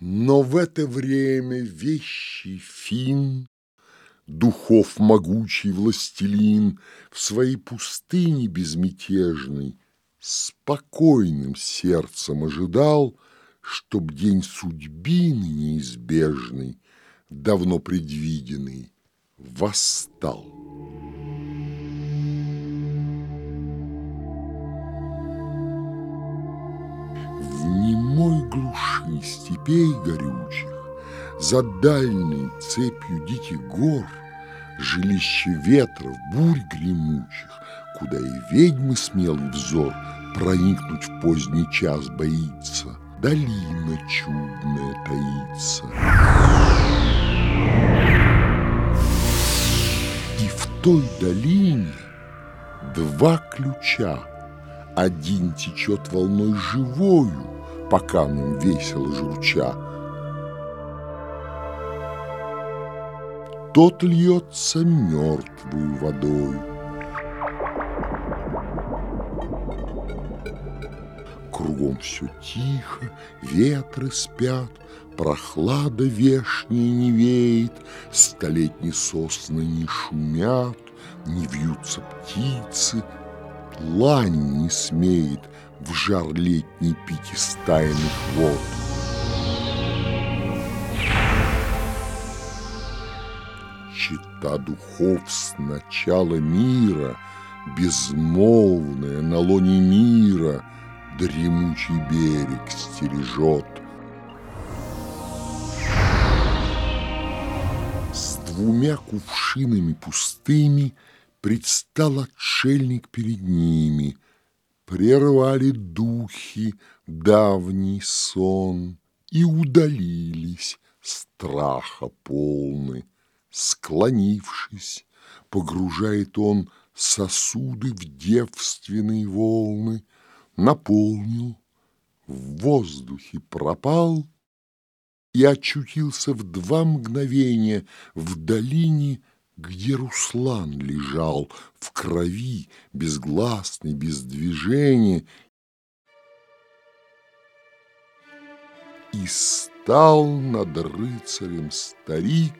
Но в это время вещий фин, Духов могучий властелин, В своей пустыне безмятежной Спокойным сердцем ожидал, Чтоб день судьбины неизбежный, Давно предвиденный, восстал. Глуши степей горючих, За дальней цепью диких гор, Жилище ветров, бурь гремучих, Куда и ведьмы смелый взор Проникнуть в поздний час боится, Долина чудная таится. И в той долине два ключа. Один течет волной живою, по камням весело журча. Тот льется мертвую водою. Кругом все тихо, ветры спят, Прохлада вешняя не веет, Столетние сосны не шумят, Не вьются птицы, Лань не смеет в жар летний пить из вод. Чита духов с начала мира, Безмолвная на лоне мира, Дремучий берег стережет. С двумя кувшинами пустыми — Предстал отшельник перед ними, Прервали духи давний сон И удалились страха полны. Склонившись, погружает он Сосуды в девственные волны, Наполнил, в воздухе пропал И очутился в два мгновения В долине где Руслан лежал в крови, безгласный, без движения, И стал над рыцарем старик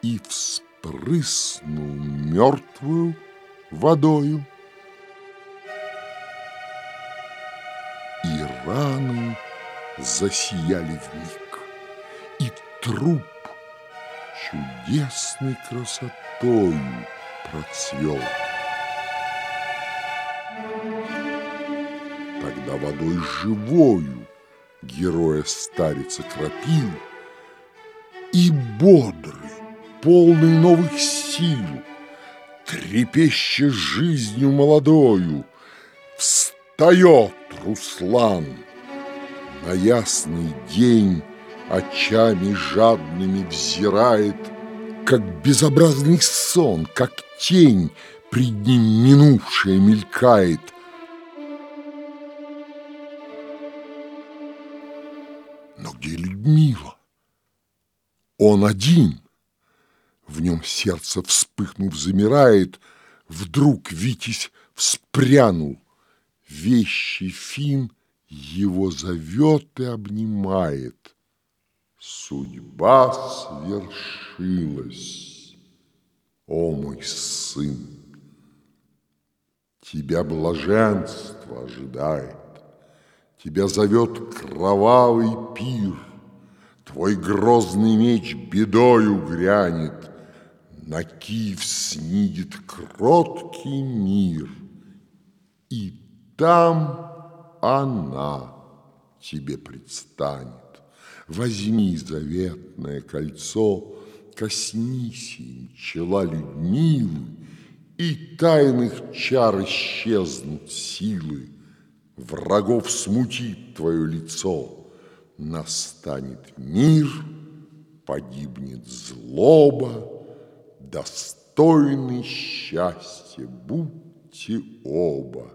И вспрыснул мертвую водою. И раны засияли в миг, И труп чудесной красотою процвел. Тогда водой живою героя старица кропил, И бодрый, полный новых сил, Трепеща жизнью молодою, Встает Руслан на ясный день очами жадными взирает, как безобразный сон, как тень пред ним минувшая мелькает. Но где Людмила? Он один. В нем сердце, вспыхнув, замирает. Вдруг Витязь вспрянул. Вещий фин его зовет и обнимает. Судьба свершилась, о мой сын. Тебя блаженство ожидает, Тебя зовет кровавый пир, Твой грозный меч бедою грянет, На Киев снидет кроткий мир, И там она тебе предстанет. Возьми заветное кольцо, Коснись им чела Людмилы, И тайных чар исчезнут силы, Врагов смутит твое лицо, Настанет мир, погибнет злоба, Достойны счастья будьте оба.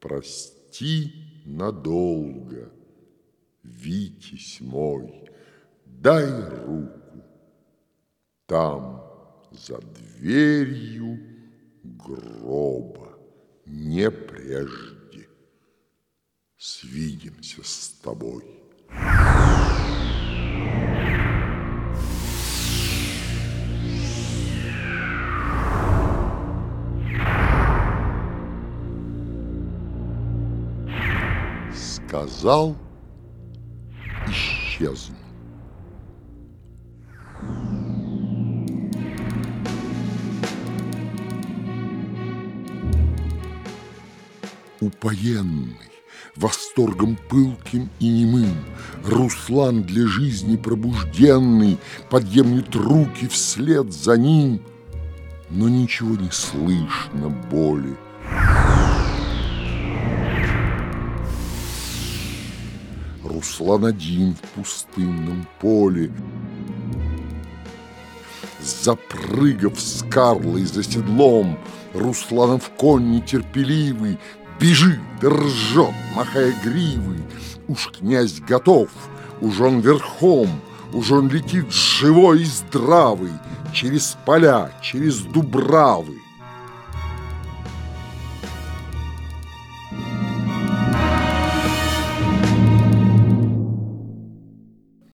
Прости надолго — Витязь мой, дай руку. Там, за дверью гроба, не прежде. Свидимся с тобой. сказал исчезнул. Упоенный, восторгом пылким и немым, Руслан для жизни пробужденный Подъемлет руки вслед за ним, Но ничего не слышно боли. Руслан один в пустынном поле, Запрыгав с Карлой за седлом, Русланов конь нетерпеливый Бежит ржет, махая гривой. Уж князь готов, уж он верхом, Уж он летит живой и здравый Через поля, через дубравы.